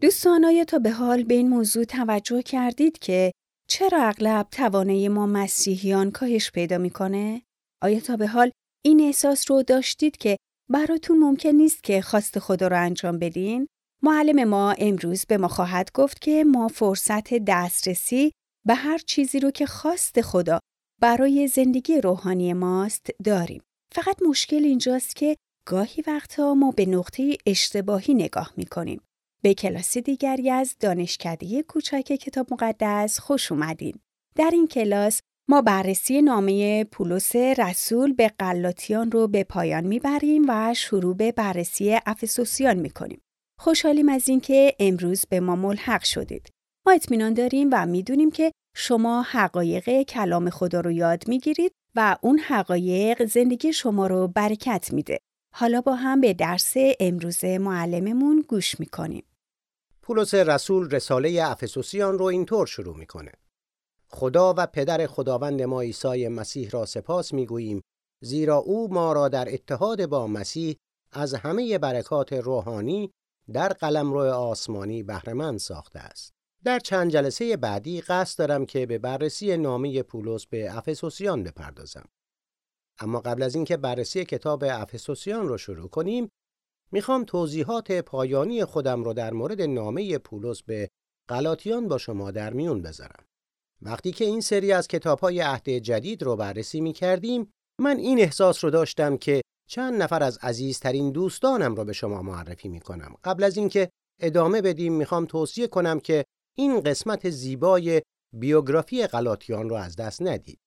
دوستان آیا تا به حال به این موضوع توجه کردید که چرا اغلب توانه ما مسیحیان کاهش پیدا می‌کنه؟ آیا تا به حال این احساس رو داشتید که براتون ممکن نیست که خواست خدا رو انجام بدین؟ معلم ما امروز به ما خواهد گفت که ما فرصت دسترسی به هر چیزی رو که خواست خدا برای زندگی روحانی ماست داریم. فقط مشکل اینجاست که گاهی وقتا ما به نقطه اشتباهی نگاه می‌کنیم. به کلاس دیگری از دانشکده کوچک کتاب مقدس خوش اومدین. در این کلاس ما بررسی نامه پولس رسول به قلاتیان رو به پایان می‌بریم و شروع به بررسی افسوسیان می‌کنیم. خوشحالیم از اینکه امروز به ما ملحق شدید. ما اطمینان داریم و می‌دونیم که شما حقایق کلام خدا رو یاد می‌گیرید و اون حقایق زندگی شما رو برکت میده. حالا با هم به درس امروز معلممون گوش می‌کنیم. پولس رسول رساله افسوسیان رو اینطور شروع می‌کنه. خدا و پدر خداوند ما عیسی مسیح را سپاس می‌گوییم زیرا او ما را در اتحاد با مسیح از همه برکات روحانی در قلمرو آسمانی بهرهمند ساخته است. در چند جلسه بعدی قصد دارم که به بررسی نامه پولس به افسوسیان بپردازم. اما قبل از اینکه بررسی کتاب افسوسیان رو شروع کنیم، می‌خوام توضیحات پایانی خودم رو در مورد نامه پولس به غلاطیان با شما در میون بذارم. وقتی که این سری از کتابهای عهد جدید رو بررسی می کردیم من این احساس رو داشتم که چند نفر از عزیزترین دوستانم رو به شما معرفی می کنم. قبل از اینکه ادامه بدیم می‌خوام توصیه کنم که این قسمت زیبای بیوگرافی غلاطیان رو از دست ندید.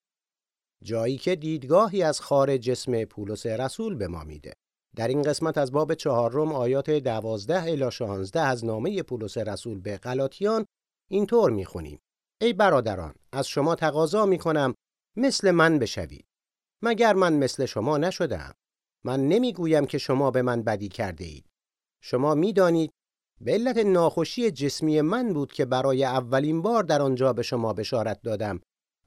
جایی که دیدگاهی از خارج جسم پولس رسول به ما میده. در این قسمت از باب چهارم آیات دوازده الی 16 از نامه پولس رسول به غلاطیان اینطور می‌خونیم. ای برادران از شما تقاضا می کنم مثل من بشوید. مگر من مثل شما نشدم من نمی‌گویم که شما به من بدی کرده اید شما می‌دانید به علت ناخوشی جسمی من بود که برای اولین بار در آنجا به شما بشارت دادم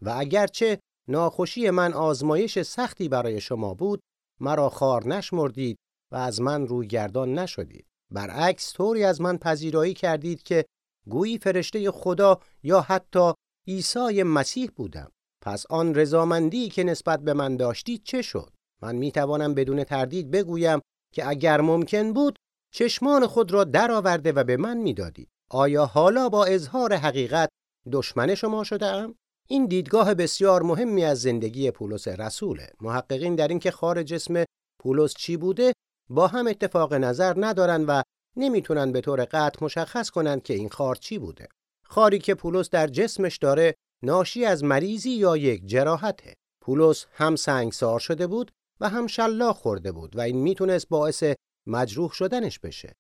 و اگرچه ناخوشی من آزمایش سختی برای شما بود مرا خار نشمردید و از من روی گردان نشدید. برعکس طوری از من پذیرایی کردید که گویی فرشته خدا یا حتی عیسی مسیح بودم. پس آن رضامندی که نسبت به من داشتید چه شد؟ من می توانم بدون تردید بگویم که اگر ممکن بود چشمان خود را درآورده و به من می‌دادید. آیا حالا با اظهار حقیقت دشمن شما شده ام؟ این دیدگاه بسیار مهمی از زندگی پولس رسوله محققین در اینکه خارج جسم پولس چی بوده با هم اتفاق نظر ندارن و نمی‌تونن به طور قطع مشخص کنند که این خار چی بوده. خاری که پولس در جسمش داره ناشی از مریضی یا یک جراحته. پولس هم سنگسار شده بود و هم شلاق خورده بود و این می‌تونست باعث مجروح شدنش بشه.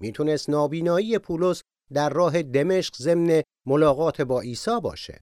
می‌تونست نابینایی پولس در راه دمشق ضمن ملاقات با عیسی باشه.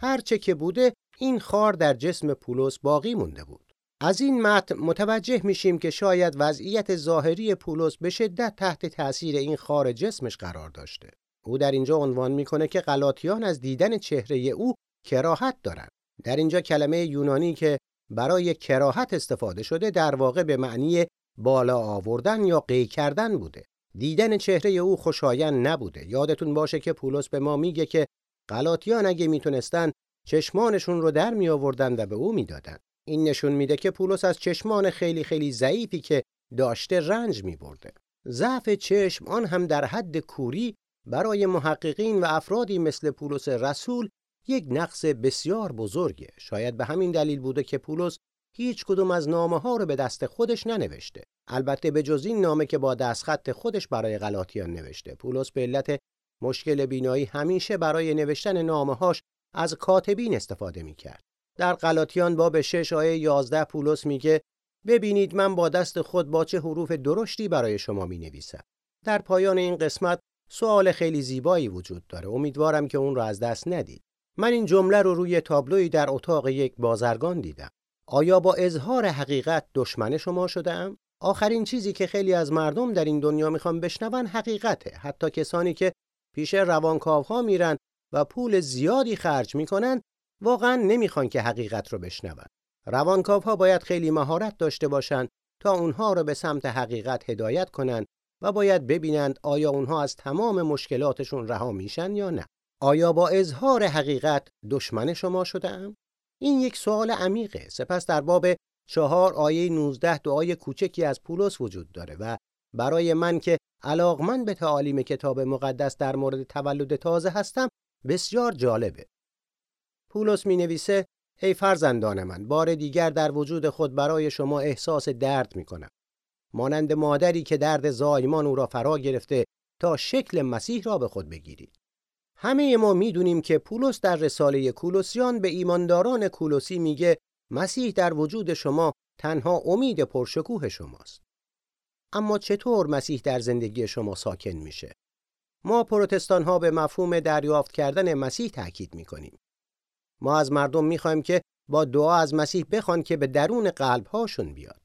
هرچه که بوده این خار در جسم پولس باقی مونده بود. از این متن متوجه میشیم که شاید وضعیت ظاهری پولس به شدت تحت تأثیر این خار جسمش قرار داشته. او در اینجا عنوان می‌کنه که غلاطیان از دیدن چهره او کراهت دارند. در اینجا کلمه یونانی که برای کراهت استفاده شده در واقع به معنی بالا آوردن یا قی کردن بوده. دیدن چهره او خوشایند نبوده. یادتون باشه که پولس به ما میگه که غلاطیان اگه می‌تونستن چشمانشون رو در می آوردن و به او می‌دادن. این نشون میده که پولس از چشمان خیلی خیلی ضعیفی که داشته رنج می برده. ضعف چشم آن هم در حد کوری برای محققین و افرادی مثل پولس رسول یک نقص بسیار بزرگه. شاید به همین دلیل بوده که پولس هیچ کدوم از نامه ها رو به دست خودش ننوشته. البته به جز این نامه که با دستخط خودش برای غلاطیان نوشته. پولس به علت مشکل بینایی همیشه برای نوشتن نامه هاش از کاتبین استفاده می‌کرد. در غلاطیان باب 6 آیه 11 پولس میگه ببینید من با دست خود با چه حروف درشتی برای شما می نویسم. در پایان این قسمت سوال خیلی زیبایی وجود داره. امیدوارم که اون رو از دست ندید. من این جمله رو روی تابلوی در اتاق یک بازرگان دیدم. آیا با اظهار حقیقت دشمن شما شدم؟ آخرین چیزی که خیلی از مردم در این دنیا می‌خوان بشنون حقیقته. حتی کسانی که پیش روانکاوها میرن و پول زیادی خرج می‌کنن واقعا نمی‌خوان که حقیقت رو بشنون. روانکاوها باید خیلی مهارت داشته باشند تا اونها رو به سمت حقیقت هدایت کنند و باید ببینند آیا اونها از تمام مشکلاتشون رها میشن یا نه. آیا با اظهار حقیقت دشمن شما شده ام؟ این یک سوال عمیقه. سپس در باب چهار آیه 19 دعای کوچکی از پولس وجود داره و برای من که علاقمند به تعالیم کتاب مقدس در مورد تولد تازه هستم بسیار جالبه. پولس می نویسه ای فرزندان من بار دیگر در وجود خود برای شما احساس درد می کنم. مانند مادری که درد زایمان او را فرا گرفته تا شکل مسیح را به خود بگیرید. همه ما می‌دونیم که پولس در رساله کولوسیان به ایمانداران کولوسی میگه مسیح در وجود شما تنها امید پرشکوه شماست. اما چطور مسیح در زندگی شما ساکن میشه؟ ما پروتستان ها به مفهوم دریافت کردن مسیح تاکید می‌کنیم. ما از مردم می‌خوایم که با دعا از مسیح بخوان که به درون قلب هاشون بیاد.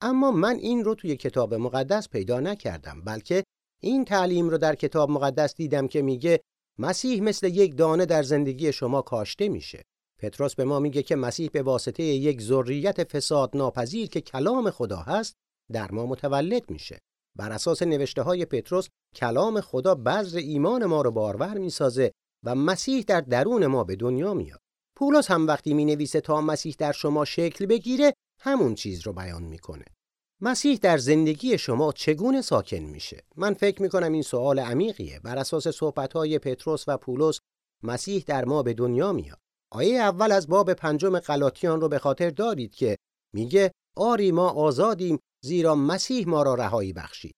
اما من این رو توی کتاب مقدس پیدا نکردم بلکه این تعلیم رو در کتاب مقدس دیدم که میگه مسیح مثل یک دانه در زندگی شما کاشته میشه. پتروس به ما میگه که مسیح به واسطه یک ذریت فساد ناپذیر که کلام خدا هست در ما متولد میشه. بر اساس نوشته های پتروس کلام خدا بذر ایمان ما رو بارور می‌سازه و مسیح در درون ما به دنیا میاد. پولس هم وقتی می نویسه تا مسیح در شما شکل بگیره همون چیز رو بیان می‌کنه. مسیح در زندگی شما چگونه ساکن میشه؟ من فکر می‌کنم این سوال عمیقیه. بر اساس صحبتهای پتروس و پولس مسیح در ما به دنیا میاد. آیه اول از باب پنجم غلاطیان رو به خاطر دارید که میگه آری ما آزادیم زیرا مسیح ما را رهایی بخشید.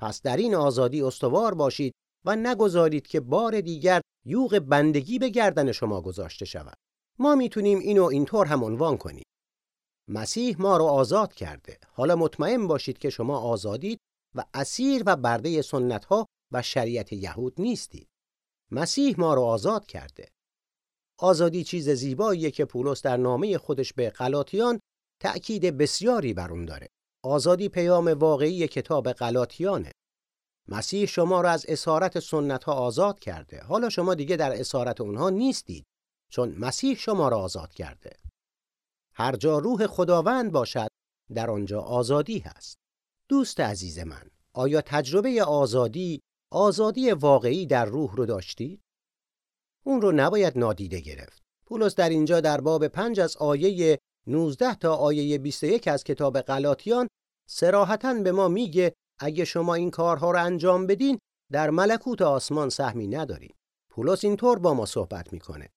پس در این آزادی استوار باشید و نگذارید که بار دیگر یوغ بندگی به گردن شما گذاشته شود. ما می‌تونیم اینو اینطور هم عنوان کنیم. مسیح ما رو آزاد کرده. حالا مطمئن باشید که شما آزادید و اسیر و برده سنت ها و شریعت یهود نیستید. مسیح ما رو آزاد کرده. آزادی چیز زیباییه که پولس در نامه خودش به غلاطیان تأکید بسیاری بر اون داره. آزادی پیام واقعی کتاب غلاطیانه. مسیح شما را از اسارت سنت ها آزاد کرده. حالا شما دیگه در اسارت اونها نیستید چون مسیح شما را آزاد کرده. هر جا روح خداوند باشد در آنجا آزادی هست. دوست عزیز من، آیا تجربه آزادی، آزادی واقعی در روح رو داشتید؟ اون رو نباید نادیده گرفت. پولس در اینجا در باب پنج از آیه 19 تا آیه 21 از کتاب غلاطیان سراحتا به ما میگه اگه شما این کارها رو انجام بدین در ملکوت آسمان سهمی ندارین. پولس اینطور با ما صحبت می‌کنه.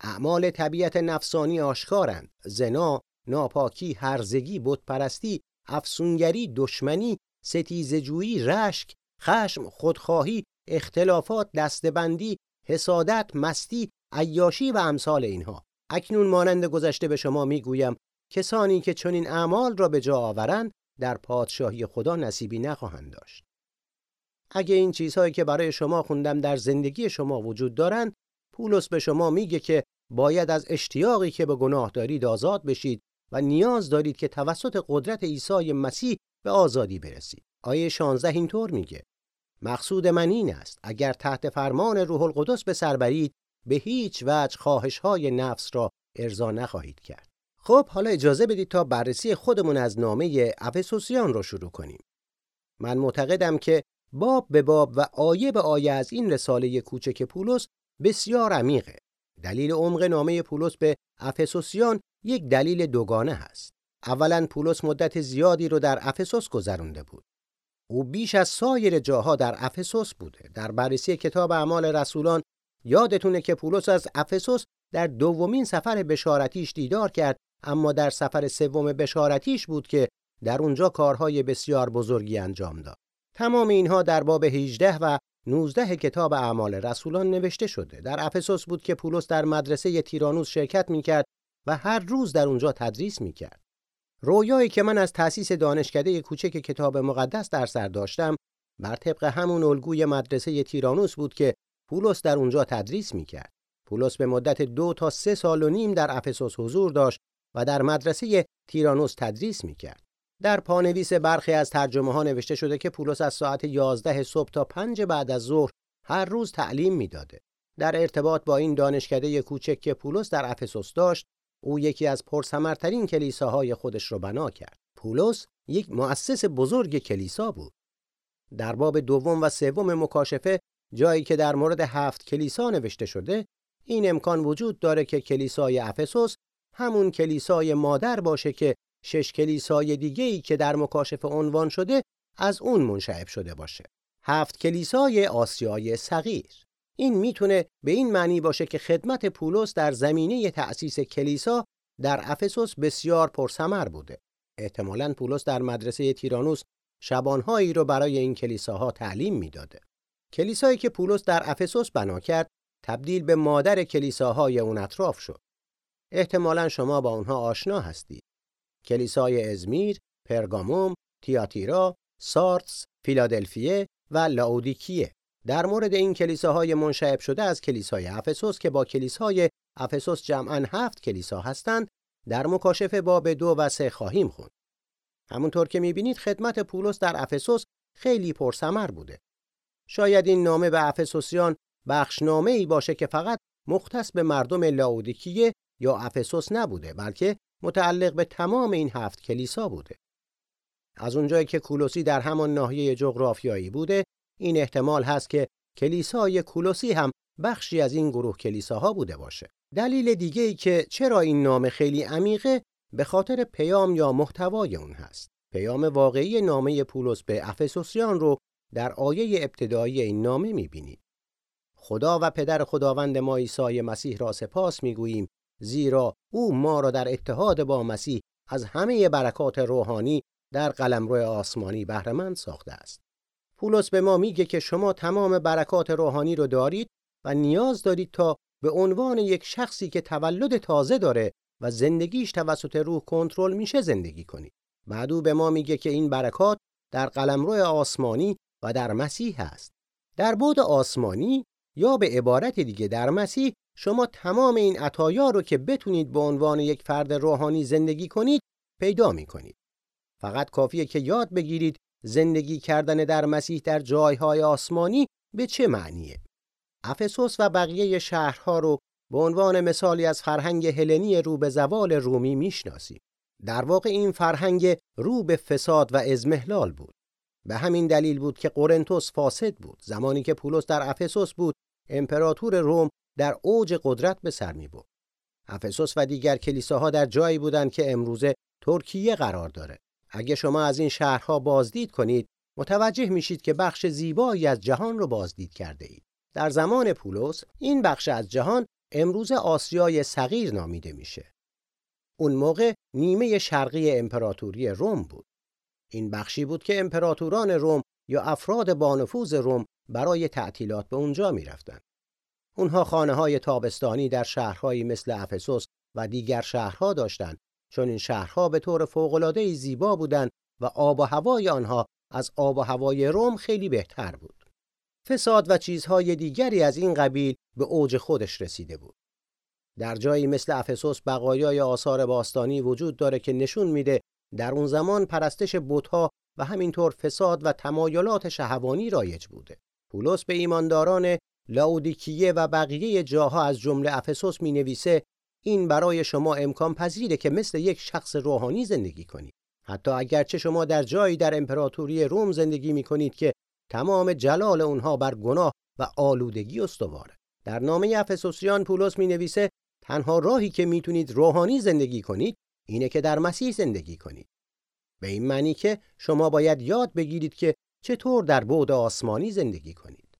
اعمال طبیعت نفسانی آشکارند. زنا، ناپاکی، هرزگی، بتپرستی، افسونگری، دشمنی، ستیزجویی، رشک، خشم، خودخواهی، اختلافات، دستبندی، حسادت، مستی، عیاشی و امثال اینها. اکنون مانند گذشته به شما می‌گویم کسانی که چنین اعمال را به جا آورند در پادشاهی خدا نصیبی نخواهند داشت. اگه این چیزهایی که برای شما خوندم در زندگی شما وجود دارند، پولس به شما میگه که باید از اشتیاقی که به گناه دارید آزاد بشید و نیاز دارید که توسط قدرت عیسی مسیح به آزادی برسید. آیه 16 اینطور میگه: مقصود من این است اگر تحت فرمان روح القدس به سر برید به هیچ وجه خواهش های نفس را ارضا نخواهید کرد. خب حالا اجازه بدید تا بررسی خودمون از نامه افسوسیان رو شروع کنیم. من معتقدم که باب به باب و آیه به آیه از این رساله کوچک پولس بسیار عمیقه. دلیل عمق نامه پولس به افسوسیان یک دلیل دوگانه هست. اولا پولس مدت زیادی رو در افسوس گذرانده بود. او بیش از سایر جاها در افسوس بوده. در بررسی کتاب اعمال رسولان یادتونه که پولس از افسوس در دومین سفر بشارتیش دیدار کرد اما در سفر سوم بشارتیش بود که در اونجا کارهای بسیار بزرگی انجام داد. تمام اینها در باب 18 و 19 کتاب اعمال رسولان نوشته شده. در افسوس بود که پولس در مدرسه تیرانوس شرکت می‌کرد و هر روز در اونجا تدریس می‌کرد. رویایی که من از تأسیس دانشکده کوچک کتاب مقدس در سر داشتم بر طبق همون الگوی مدرسه تیرانوس بود که پولس در اونجا تدریس می‌کرد. پولس به مدت دو تا سه سال و نیم در افسوس حضور داشت و در مدرسه تیرانوس تدریس می‌کرد. در پانویس برخی از ترجمه ها نوشته شده که پولس از ساعت 11 صبح تا 5 بعد از ظهر هر روز تعلیم می‌داده. در ارتباط با این دانشکده کوچک که پولس در افسوس داشت، او یکی از پرثمرترین کلیساهای خودش را بنا کرد. پولس یک مؤسس بزرگ کلیسا بود. در باب دوم و سوم مکاشفه جایی که در مورد هفت کلیسا نوشته شده این امکان وجود داره که کلیسای افسوس همون کلیسای مادر باشه که شش کلیسای دیگه ای که در مکاشفه عنوان شده از اون منشعب شده باشه. هفت کلیسای آسیای صغیر. این می‌تونه به این معنی باشه که خدمت پولس در زمینه تأسیس کلیسا در افسوس بسیار پرثمر بوده. احتمالاً پولس در مدرسه تیرانوس شبانهایی رو برای این کلیساها تعلیم می‌داده. کلیسایی که پولس در افسوس بنا کرد تبدیل به مادر کلیساهای اون اطراف شد. احتمالا شما با اونها آشنا هستید. کلیسای ازمیر، پرگاموم، تیاتیرا، سارتس، فیلادلفیه و لاودیکیه. در مورد این کلیساهای منشعب شده از کلیسای افسوس که با کلیسای افسوس جمعا هفت کلیسا هستند در مکاشفه باب دو و سه خواهیم خوند. همونطور که می‌بینید خدمت پولس در افسوس خیلی پرثمر بوده. شاید این نامه به افسوسیان بخشنامه ای باشه که فقط مختص به مردم لاودیکیه یا افسوس نبوده بلکه متعلق به تمام این هفت کلیسا بوده. از اونجایی که کولوسی در همان ناحیه جغرافیایی بوده، این احتمال هست که کلیسای کولوسی هم بخشی از این گروه کلیساها بوده باشه. دلیل دیگه ای که چرا این نام خیلی عمیقه به خاطر پیام یا محتوای اون هست. پیام واقعی نامه پولس به افسوسیان رو در آیه ابتدایی این نامه می‌بینید. خدا و پدر خداوند ما عیسی مسیح را سپاس می‌گوییم زیرا او ما را در اتحاد با مسیح از همه برکات روحانی در قلمرو آسمانی بهرهمند ساخته است. پولس به ما میگه که شما تمام برکات روحانی رو دارید و نیاز دارید تا به عنوان یک شخصی که تولد تازه داره و زندگیش توسط روح کنترل میشه زندگی کنید. بعد او به ما میگه که این برکات در قلمرو آسمانی و در مسیح است. در بود آسمانی یا به عبارت دیگه در مسیح شما تمام این عطایا رو که بتونید به عنوان یک فرد روحانی زندگی کنید پیدا می کنید. فقط کافیه که یاد بگیرید زندگی کردن در مسیح در جایهای آسمانی به چه معنیه. افسوس و بقیه شهرها رو به عنوان مثالی از فرهنگ هلنی رو به زوال رومی می‌شناسیم. در واقع این فرهنگ رو به فساد و ازمهلال بود. به همین دلیل بود که قرنتوس فاسد بود. زمانی که پولس در افسوس بود، امپراتور روم در اوج قدرت به سر می برد. افسوس و دیگر کلیساها در جایی بودند که امروزه ترکیه قرار داره. اگه شما از این شهرها بازدید کنید، متوجه میشید که بخش زیبایی از جهان رو بازدید کرده اید. در زمان پولس این بخش از جهان امروز آسیای صغیر نامیده میشه. اون موقع نیمه شرقی امپراتوری روم بود. این بخشی بود که امپراتوران روم یا افراد بانفوذ روم برای تعطیلات به اونجا می‌رفتند. اونها خانه های تابستانی در شهرهایی مثل افسوس و دیگر شهرها داشتند چون این شهرها به طور فوق‌العاده زیبا بودند و آب و هوای آنها از آب و هوای روم خیلی بهتر بود. فساد و چیزهای دیگری از این قبیل به اوج خودش رسیده بود. در جایی مثل افسوس بقایای آثار باستانی وجود داره که نشون میده در اون زمان پرستش بتها و همینطور فساد و تمایلات شهوانی رایج بوده. پولس به ایمانداران لاودیکیه و بقیه جاها از جمله افسوس می نویسه این برای شما امکان پذیره که مثل یک شخص روحانی زندگی کنید. حتی اگرچه شما در جایی در امپراتوری روم زندگی می کنید که تمام جلال اونها بر گناه و آلودگی استواره. در نامه افسوسیان پولس می نویسه تنها راهی که می‌تونید روحانی زندگی کنید اینه که در مسیح زندگی کنید. به این معنی که شما باید یاد بگیرید که چطور در بعد آسمانی زندگی کنید.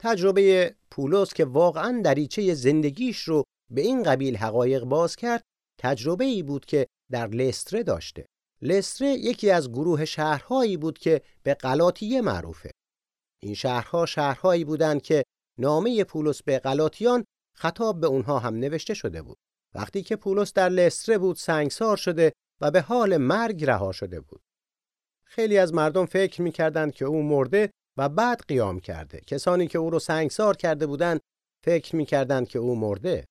تجربه پولس که واقعا دریچه زندگیش رو به این قبیل حقایق باز کرد، تجربه ای بود که در لستره داشته. لستره یکی از گروه شهرهایی بود که به قلاتیه معروفه. این شهرها شهرهایی بودند که نامه پولس به قلاتیان خطاب به اونها هم نوشته شده بود. وقتی که پولس در لستره بود سنگسار شده و به حال مرگ رها شده بود. خیلی از مردم فکر می‌کردند که او مرده و بعد قیام کرده. کسانی که او رو سنگسار کرده بودند فکر می‌کردند که او مرده.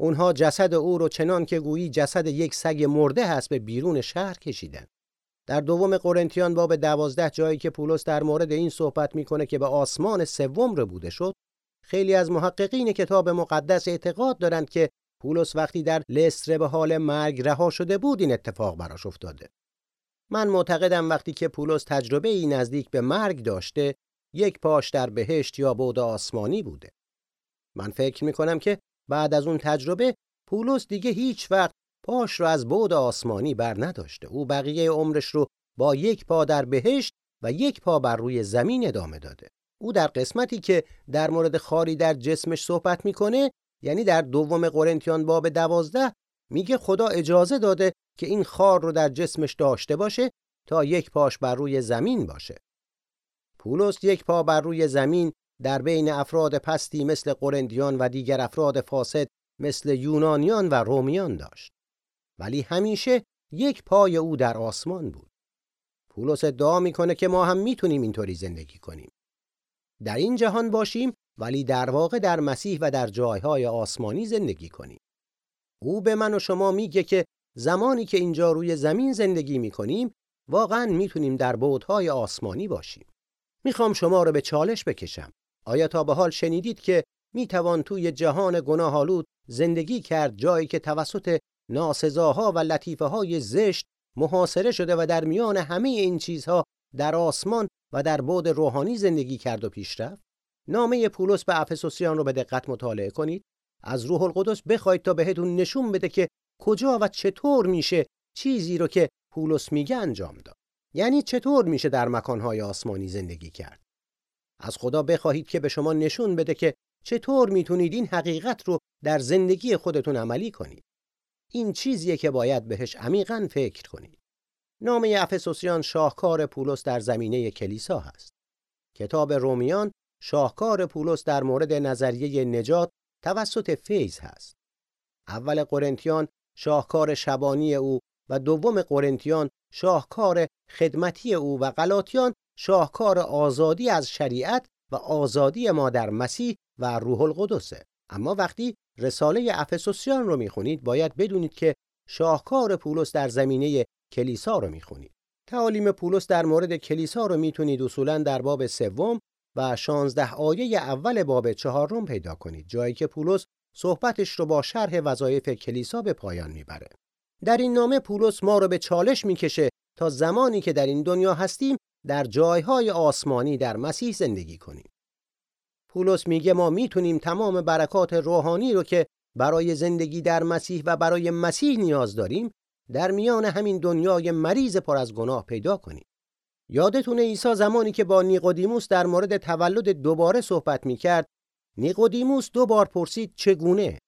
اونها جسد او رو چنان که گویی جسد یک سگ مرده هست به بیرون شهر کشیدن. در دوم قرنتیان باب دوازده جایی که پولس در مورد این صحبت می‌کنه که به آسمان سوم رو بوده شد خیلی از محققین کتاب مقدس اعتقاد دارند که پولس وقتی در لستره به حال مرگ رها شده بود این اتفاق براش افتاده من معتقدم وقتی که پولس تجربه ای نزدیک به مرگ داشته یک پاش در بهشت یا بود آسمانی بوده. من فکر می کنم که بعد از اون تجربه پولس دیگه هیچ وقت پاش رو از بود آسمانی بر نداشته. او بقیه عمرش رو با یک پا در بهشت و یک پا بر روی زمین ادامه داده. او در قسمتی که در مورد خاری در جسمش صحبت می‌کنه یعنی در دوم قرنتیان باب دوازده میگه خدا اجازه داده که این خار رو در جسمش داشته باشه تا یک پاش بر روی زمین باشه. پولس یک پا بر روی زمین در بین افراد پستی مثل قرنتیان و دیگر افراد فاسد مثل یونانیان و رومیان داشت. ولی همیشه یک پای او در آسمان بود. پولس ادعا می‌کنه که ما هم می‌تونیم اینطوری زندگی کنیم. در این جهان باشیم ولی در واقع در مسیح و در جایهای آسمانی زندگی کنیم. او به من و شما میگه که زمانی که اینجا روی زمین زندگی می‌کنیم واقعا می‌تونیم در بودهای آسمانی باشیم. می‌خوام شما رو به چالش بکشم. آیا تا به حال شنیدید که می‌توان توی جهان گناهالود زندگی کرد جایی که توسط ناسزاها و لطیفه های زشت محاصره شده و در میان همه این چیزها در آسمان و در بعد روحانی زندگی کرد و پیش رفت نامه پولس به افسوسیان رو به دقت مطالعه کنید. از روح القدس بخواید تا بهتون نشون بده که کجا و چطور میشه چیزی رو که پولس میگه انجام داد. یعنی چطور میشه در مکانهای آسمانی زندگی کرد. از خدا بخواهید که به شما نشون بده که چطور می‌تونید این حقیقت رو در زندگی خودتون عملی کنید. این چیزیه که باید بهش عمیقا فکر کنید. نامه افسوسیان شاهکار پولس در زمینه کلیسا هست. کتاب رومیان شاهکار پولس در مورد نظریه نجات توسط فیض هست. اول قرنتیان شاهکار شبانی او و دوم قرنتیان شاهکار خدمتی او و غلاطیان شاهکار آزادی از شریعت و آزادی ما در مسیح و روح القدسه اما وقتی رساله افسوسیان رو می‌خونید باید بدونید که شاهکار پولس در زمینه کلیسا رو می‌خونید. تعالیم پولس در مورد کلیسا رو می‌تونید اصولا در باب سوم و شانزده آیه اول باب چهارم پیدا کنید جایی که پولس صحبتش رو با شرح وظایف کلیسا به پایان می‌بره در این نامه پولس ما رو به چالش می‌کشه تا زمانی که در این دنیا هستیم در جایهای آسمانی در مسیح زندگی کنیم پولس میگه ما می‌تونیم تمام برکات روحانی رو که برای زندگی در مسیح و برای مسیح نیاز داریم در میان همین دنیای مریض پر از گناه پیدا کنیم. یادتونه عیسی زمانی که با نیقودیموس در مورد تولد دوباره صحبت می‌کرد نیقودیموس دو بار پرسید چگونه؟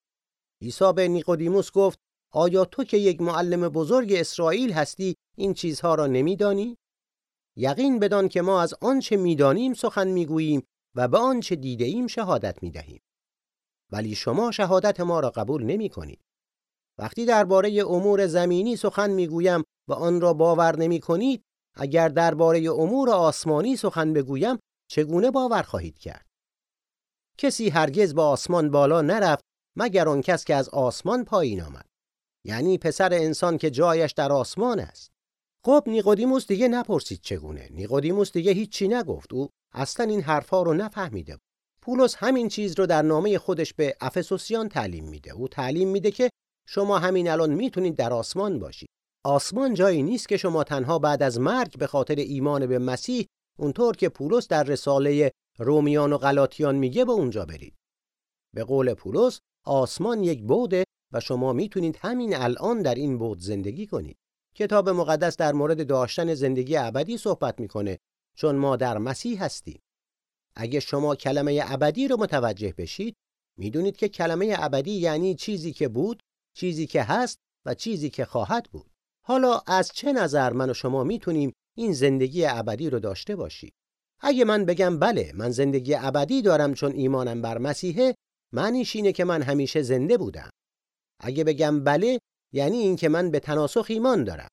عیسی به نیقودیموس گفت آیا تو که یک معلم بزرگ اسرائیل هستی این چیزها را نمیدانی؟ یقین بدان که ما از آنچه می‌دانیم سخن می‌گوییم و به آنچه دیده ایم شهادت می دهیم. ولی شما شهادت ما را قبول نمی کنید. وقتی درباره امور زمینی سخن می گویم و آن را باور نمی کنید، اگر درباره امور آسمانی سخن بگویم چگونه باور خواهید کرد؟ کسی هرگز با آسمان بالا نرفت مگر آن کس که از آسمان پایین آمد. یعنی پسر انسان که جایش در آسمان است. خب نیقودیموس دیگه نپرسید چگونه. نیقودیموس دیگه هیچی نگفت. او اصلا این حرفها رو نفهمیده پولس همین چیز رو در نامه خودش به افسوسیان تعلیم میده او تعلیم میده که شما همین الان می‌تونید در آسمان باشید آسمان جایی نیست که شما تنها بعد از مرگ به خاطر ایمان به مسیح اونطور که پولس در رساله رومیان و غلاطیان میگه به اونجا برید. به قول پولس آسمان یک بوده و شما می‌تونید همین الان در این بود زندگی کنید. کتاب مقدس در مورد داشتن زندگی ابدی صحبت می‌کنه چون ما در مسیح هستیم. اگه شما کلمه ابدی رو متوجه بشید می‌دونید که کلمه ابدی یعنی چیزی که بود چیزی که هست و چیزی که خواهد بود. حالا از چه نظر من و شما می‌تونیم این زندگی ابدی رو داشته باشیم اگه من بگم بله من زندگی ابدی دارم چون ایمانم بر مسیحه معنیش اینه که من همیشه زنده بودم اگه بگم بله یعنی اینکه من به تناسخ ایمان دارم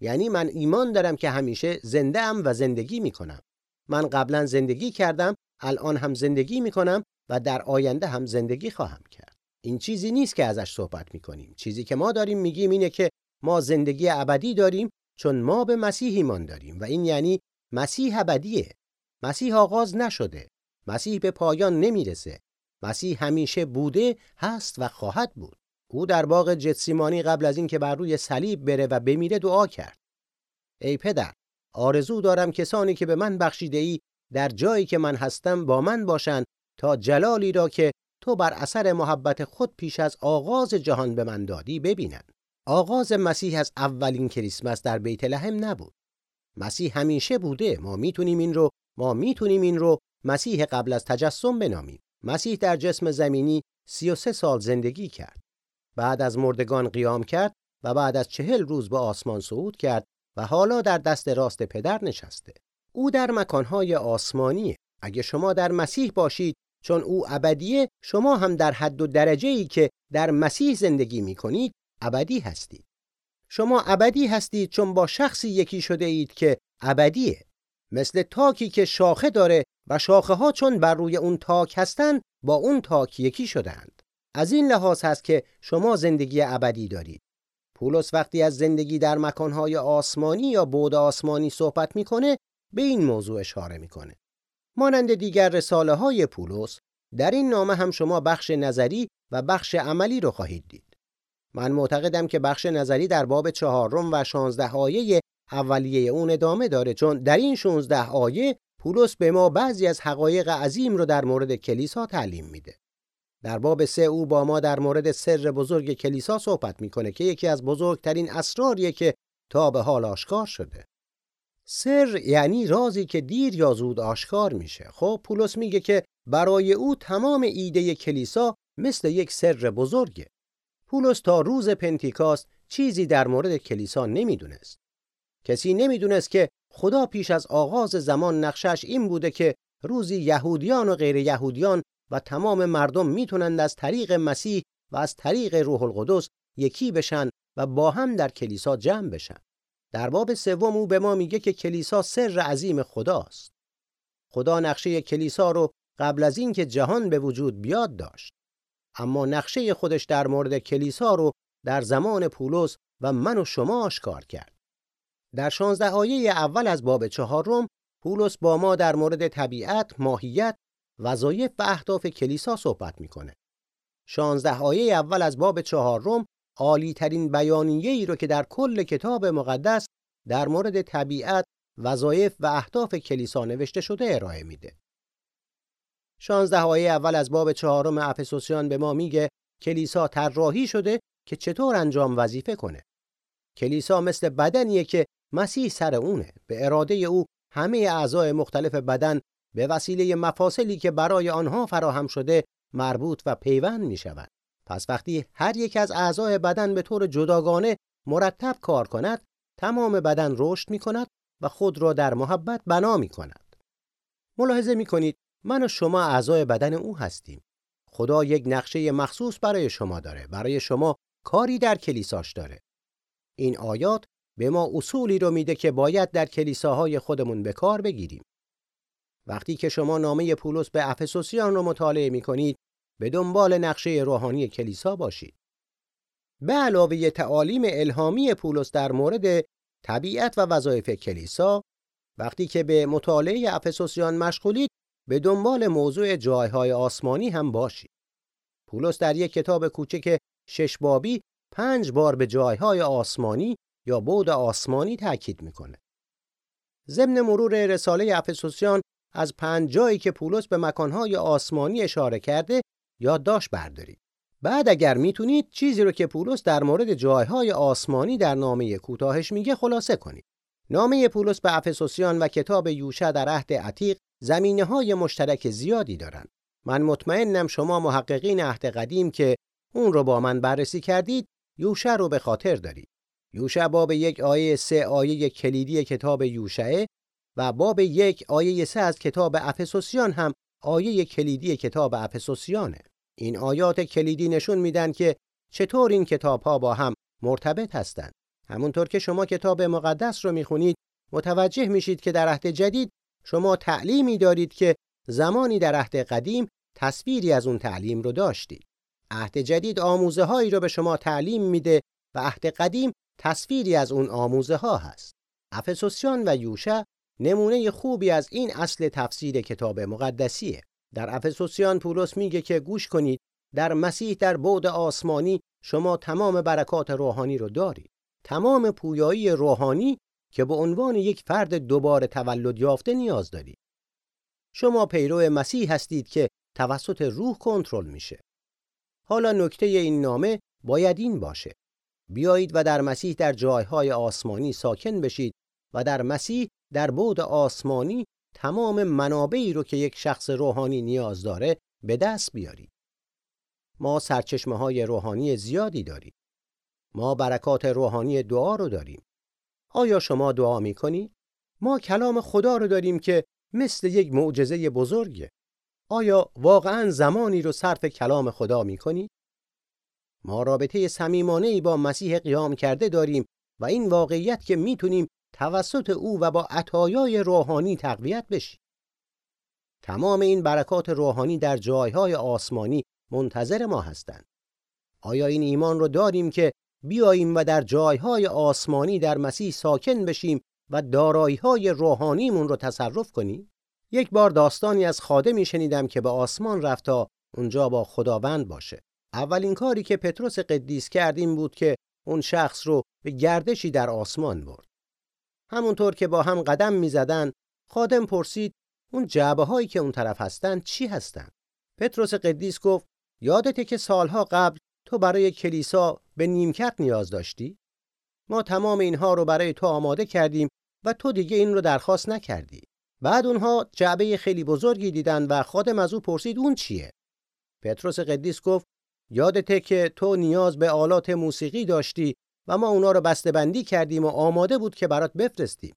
یعنی من ایمان دارم که همیشه زنده ام و زندگی می کنم. من قبلا زندگی کردم، الان هم زندگی می کنم و در آینده هم زندگی خواهم کرد. این چیزی نیست که ازش صحبت می کنیم. چیزی که ما داریم میگیم اینه که ما زندگی ابدی داریم چون ما به مسیح ایمان داریم و این یعنی مسیح ابدیه. مسیح آغاز نشده. مسیح به پایان نمی‌رسه. مسیح همیشه بوده، هست و خواهد بود. او در باغ جتسیمانی قبل از اینکه بر روی صلیب بره و بمیره دعا کرد. ای پدر آرزو دارم کسانی که به من بخشیده ای در جایی که من هستم با من باشند تا جلالی را که تو بر اثر محبت خود پیش از آغاز جهان به من دادی ببینند آغاز مسیح از اولین کریسمس در بیت لحم نبود. مسیح همیشه بوده. ما می‌تونیم این رو ما می‌تونیم این رو مسیح قبل از تجسم بنامیم. مسیح در جسم زمینی 33 سال زندگی کرد. بعد از مردگان قیام کرد و بعد از چهل روز به آسمان صعود کرد و حالا در دست راست پدر نشسته. او در مکانهای آسمانیه. اگه شما در مسیح باشید چون او ابدیه شما هم در حد و درجه ای که در مسیح زندگی می کنید ابدی هستید شما ابدی هستید چون با شخصی یکی شده اید که ابدیه. مثل تاکی که شاخه داره و شاخه ها چون بر روی اون تاک هستند با اون تاک یکی شدند از این لحاظ هست که شما زندگی ابدی دارید. پولس وقتی از زندگی در مکانهای آسمانی یا بود آسمانی صحبت می‌کنه به این موضوع اشاره می‌کنه. مانند دیگر رساله های پولس در این نامه هم شما بخش نظری و بخش عملی رو خواهید دید. من معتقدم که بخش نظری در باب چهارم و شانزده آیه اولیه اون ادامه داره چون در این 16 آیه پولس به ما بعضی از حقایق عظیم رو در مورد کلیسا تعلیم میده. در باب سه او با ما در مورد سر بزرگ کلیسا صحبت می‌کنه که یکی از بزرگترین اسراریه که تا به حال آشکار شده. سر یعنی رازی که دیر یا زود آشکار میشه. خب پولس میگه که برای او تمام ایده کلیسا مثل یک سر بزرگه. پولس تا روز پنتیکاست چیزی در مورد کلیسا نمی‌دونست. کسی نمی‌دونست که خدا پیش از آغاز زمان نقشش این بوده که روزی یهودیان و غیر یهودیان و تمام مردم می‌تونند از طریق مسیح و از طریق روح القدس یکی بشن و با هم در کلیسا جمع بشن. در باب سوم او به ما میگه که کلیسا سر عظیم خداست. خدا نقشه کلیسا رو قبل از اینکه جهان به وجود بیاد داشت. اما نقشه خودش در مورد کلیسا رو در زمان پولس و من و شما آشکار کرد. در 16 آیه اول از باب چهارم پولس با ما در مورد طبیعت، ماهیت، وظایف و اهداف کلیسا صحبت می‌کنه. 16 آیه اول از باب چهارم عالی ترین بیانیه ای رو که در کل کتاب مقدس در مورد طبیعت، وظایف و اهداف کلیسا نوشته شده ارائه میده. 16 آیه اول از باب چهارم افسوسیان به ما میگه کلیسا طراحی شده که چطور انجام وظیفه کنه. کلیسا مثل بدنیه که مسیح سر اونه به اراده او همه اعضای مختلف بدن به وسیله مفاصلی که برای آنها فراهم شده مربوط و پیوند می شود. پس وقتی هر یک از اعضای بدن به طور جداگانه مرتب کار کند تمام بدن رشد می کند و خود را در محبت بنا می کند. ملاحظه می کنید من و شما اعضای بدن او هستیم. خدا یک نقشه مخصوص برای شما داره. برای شما کاری در کلیساش داره. این آیات به ما اصولی رو میده که باید در کلیساهای خودمون به کار بگیریم. وقتی که شما نامه پولس به افسوسیان رو مطالعه می کنید به دنبال نقشه روحانی کلیسا باشید. به علاوه تعالیم الهامی پولس در مورد طبیعت و وظایف کلیسا وقتی که به مطالعه افسوسیان مشغولید به دنبال موضوع جایهای آسمانی هم باشید. پولس در یک کتاب کوچک شش بابی پنج بار به جایهای آسمانی یا بود آسمانی تاکید می‌کنه. ضمن مرور رساله افسوسیان از پنج جایی که پولس به مکانهای آسمانی اشاره کرده یادداشت بردارید. بعد اگر می‌تونید چیزی رو که پولس در مورد جایهای آسمانی در نامه کوتاهش میگه خلاصه کنید. نامه پولس به افسوسیان و کتاب یوشع در عهد عتیق زمینه های مشترک زیادی دارند. من مطمئنم شما محققین عهد قدیم که اون رو با من بررسی کردید یوشع رو به خاطر دارید. یوشع باب یک آیه سه آیه کلیدی کتاب یوشعه و باب یک آیه سه از کتاب افسوسیان هم آیه کلیدی کتاب افسوسیانه. این آیات کلیدی نشون میدن که چطور این کتاب ها با هم مرتبط هستند. همونطور که شما کتاب مقدس رو می‌خونید متوجه میشید که در عهد جدید شما تعلیمی دارید که زمانی در عهد قدیم تصویری از اون تعلیم رو داشتید. عهد جدید آموزه هایی رو به شما تعلیم میده و عهد قدیم تصویری از اون آموزه ها هست. افسوسیان و یوشع نمونه خوبی از این اصل تفسیر کتاب مقدسیه. در افسوسیان پولس میگه که گوش کنید در مسیح در بعد آسمانی شما تمام برکات روحانی رو دارید. تمام پویایی روحانی که به عنوان یک فرد دوباره تولد یافته نیاز دارید. شما پیرو مسیح هستید که توسط روح کنترل میشه. حالا نکته این نامه باید این باشه. بیایید و در مسیح در جایهای آسمانی ساکن بشید و در مسیح در بود آسمانی تمام منابعی رو که یک شخص روحانی نیاز داره به دست بیارید. ما سرچشمه های روحانی زیادی داریم. ما برکات روحانی دعا رو داریم. آیا شما دعا می کنید؟ ما کلام خدا رو داریم که مثل یک معجزه بزرگه. آیا واقعا زمانی رو صرف کلام خدا می کنید؟ ما رابطه صمیمانه با مسیح قیام کرده داریم و این واقعیت که می‌تونیم توسط او و با عطایای روحانی تقویت بشیم. تمام این برکات روحانی در جایهای آسمانی منتظر ما هستند. آیا این ایمان رو داریم که بیاییم و در جایهای آسمانی در مسیح ساکن بشیم و دارایی‌های روحانیمون رو تصرف کنیم؟ یک بار داستانی از خادمی شنیدم که به آسمان رفت تا اونجا با خداوند باشه. اولین کاری که پتروس قدیس کرد این بود که اون شخص رو به گردشی در آسمان برد. همونطور که با هم قدم می‌زدن خادم پرسید اون جعبه هایی که اون طرف هستن چی هستن؟ پتروس قدیس گفت یادته که سالها قبل تو برای کلیسا به نیمکت نیاز داشتی؟ ما تمام اینها رو برای تو آماده کردیم و تو دیگه این رو درخواست نکردی. بعد اونها جعبه خیلی بزرگی دیدن و خادم از او پرسید اون چیه؟ پتروس قدیس گفت یادته که تو نیاز به آلات موسیقی داشتی و ما اونا رو بندی کردیم و آماده بود که برات بفرستیم.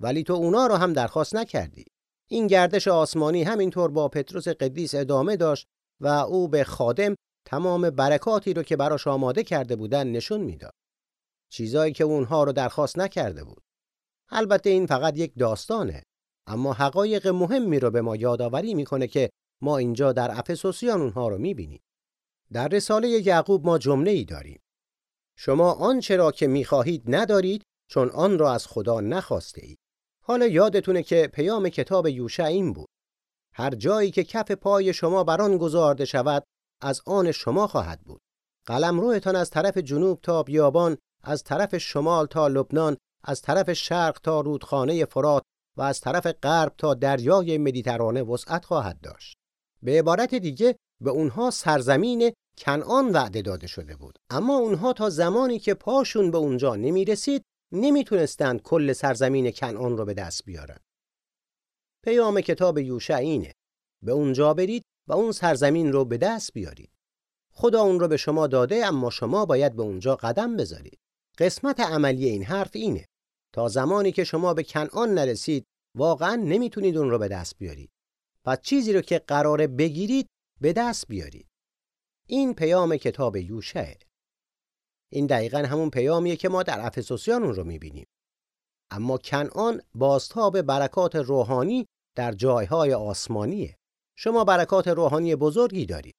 ولی تو اونا رو هم درخواست نکردی. این گردش آسمانی همینطور با پتروس قدیس ادامه داشت و او به خادم تمام برکاتی رو که براش آماده کرده بودن نشون می‌داد. چیزایی که اونها رو درخواست نکرده بود. البته این فقط یک داستانه اما حقایق مهمی رو به ما یادآوری می‌کنه که ما اینجا در افسوسیان اونها رو می‌بینیم. در رساله یعقوب ما جمله ای داریم. شما آنچه را که می‌خواهید ندارید چون آن را از خدا نخواسته اید. حالا یادتونه که پیام کتاب یوشع این بود. هر جایی که کف پای شما بر آن گذارده شود از آن شما خواهد بود. قلم رویتان از طرف جنوب تا بیابان، از طرف شمال تا لبنان، از طرف شرق تا رودخانه فرات و از طرف غرب تا دریای مدیترانه وسعت خواهد داشت. به عبارت دیگه به اونها سرزمین کنعان وعده داده شده بود اما اونها تا زمانی که پاشون به اونجا نمی رسید نمی‌تونستند کل سرزمین کنعان رو به دست بیارن پیام کتاب یوشع اینه به اونجا برید و اون سرزمین رو به دست بیارید. خدا اون رو به شما داده اما شما باید به اونجا قدم بذارید. قسمت عملی این حرف اینه. تا زمانی که شما به کنعان نرسید واقعا نمی‌تونید اون رو به دست بیارید. پس چیزی رو که قراره بگیرید به دست بیارید. این پیام کتاب یوشع. این دقیقا همون پیامیه که ما در افسوسیان اون رو می‌بینیم. اما کنعان بازتاب برکات روحانی در جایهای آسمانیه. شما برکات روحانی بزرگی دارید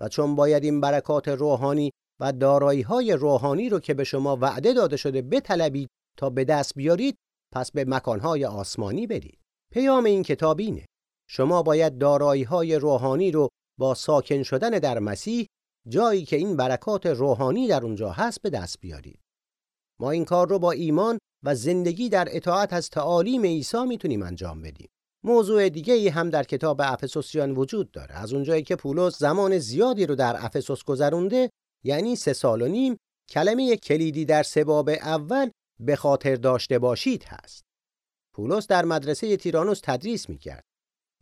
و چون باید این برکات روحانی و دارایی های روحانی رو که به شما وعده داده شده بطلبید تا به دست بیارید پس به مکانهای آسمانی برید پیام این کتاب اینه شما باید دارایی های روحانی رو با ساکن شدن در مسیح جایی که این برکات روحانی در اونجا هست به دست بیارید. ما این کار رو با ایمان و زندگی در اطاعت از تعالیم عیسی می‌تونیم انجام بدیم. موضوع دیگه ای هم در کتاب افسوسیان وجود داره. از اونجایی که پولس زمان زیادی رو در افسوس گذرونده، یعنی سه سال و نیم، کلمه کلیدی در سباب اول به خاطر داشته باشید هست. پولس در مدرسه تیرانوس تدریس می‌کرد.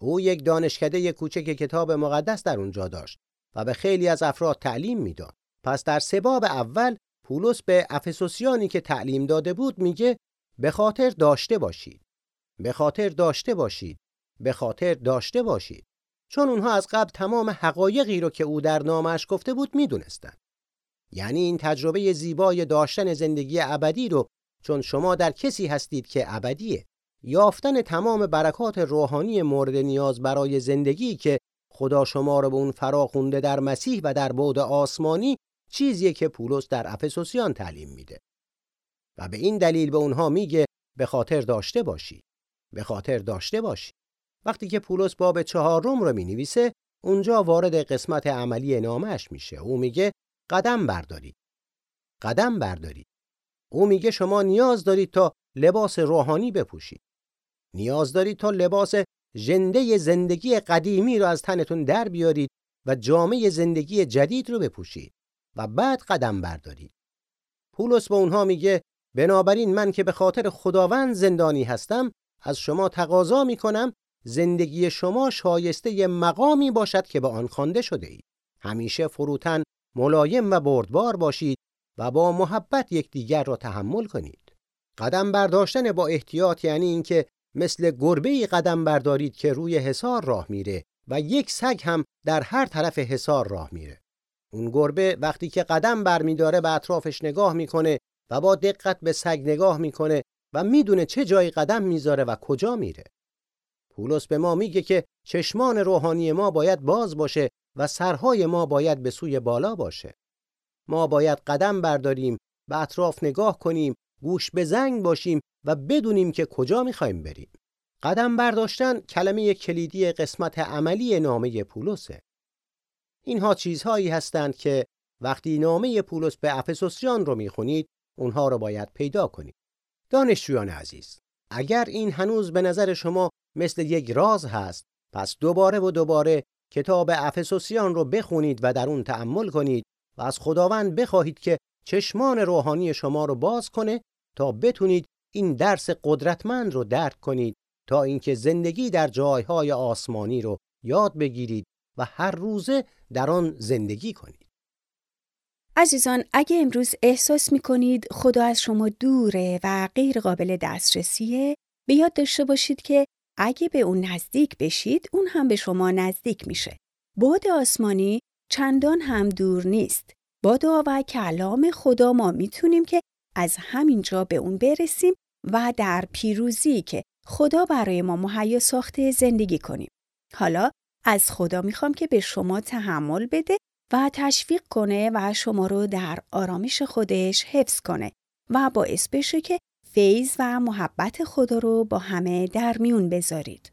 او یک دانشکده کوچک کتاب مقدس در اونجا داشت و به خیلی از افراد تعلیم می‌داد. پس در سباب اول پولس به افسوسیانی که تعلیم داده بود میگه به خاطر داشته باشید. به خاطر داشته باشید. به خاطر داشته باشید. چون اونها از قبل تمام حقایقی رو که او در نامش گفته بود می‌دونستند. یعنی این تجربه زیبای داشتن زندگی ابدی رو چون شما در کسی هستید که ابدیه یافتن تمام برکات روحانی مورد نیاز برای زندگی که خدا شما را به اون فراخونده در مسیح و در بعد آسمانی چیزیه که پولس در افسوسیان تعلیم میده و به این دلیل به اونها میگه به خاطر داشته باشی به خاطر داشته باشی وقتی که پولس باب چهارم رو می اونجا وارد قسمت عملی نامش میشه او میگه قدم بردارید قدم بردارید او میگه شما نیاز دارید تا لباس روحانی بپوشید. نیاز دارید تا لباس ژنده زندگی قدیمی رو از تنتون در بیارید و جامعه زندگی جدید رو بپوشید و بعد قدم بردارید. پولس به اونها میگه بنابراین من که به خاطر خداوند زندانی هستم از شما تقاضا می‌کنم زندگی شما شایسته مقامی باشد که به آن خوانده شده اید. همیشه فروتن ملایم و بردبار باشید و با محبت یکدیگر را تحمل کنید. قدم برداشتن با احتیاط یعنی اینکه مثل گربه قدم بردارید که روی حصار راه میره و یک سگ هم در هر طرف حصار راه میره. اون گربه وقتی که قدم برمیداره به اطرافش نگاه می‌کنه و با دقت به سگ نگاه می‌کنه و می‌دونه چه جایی قدم می‌ذاره و کجا میره. پولس به ما میگه که چشمان روحانی ما باید باز باشه و سرهای ما باید به سوی بالا باشه. ما باید قدم برداریم و اطراف نگاه کنیم، گوش به زنگ باشیم و بدونیم که کجا می‌خوایم بریم. قدم برداشتن کلمه کلیدی قسمت عملی نامه پولسه. اینها چیزهایی هستند که وقتی نامه پولس به افسوسیان رو می‌خونید اونها رو باید پیدا کنید. دانشجویان عزیز، اگر این هنوز به نظر شما مثل یک راز هست، پس دوباره و دوباره کتاب افسوسیان رو بخونید و در اون تأمل کنید و از خداوند بخواهید که چشمان روحانی شما رو باز کنه تا بتونید این درس قدرتمند رو درک کنید تا اینکه زندگی در جایهای آسمانی رو یاد بگیرید و هر روزه در آن زندگی کنید. عزیزان اگه امروز احساس می کنید خدا از شما دوره و غیر قابل دسترسیه به یاد داشته باشید که اگه به اون نزدیک بشید اون هم به شما نزدیک میشه. باد آسمانی چندان هم دور نیست. با دعا و کلام خدا ما می‌تونیم که از همینجا به اون برسیم و در پیروزی که خدا برای ما مهیا ساخته زندگی کنیم. حالا از خدا می‌خوام که به شما تحمل بده و تشویق کنه و شما رو در آرامش خودش حفظ کنه و باعث بشه که فیض و محبت خدا رو با همه در میون بذارید.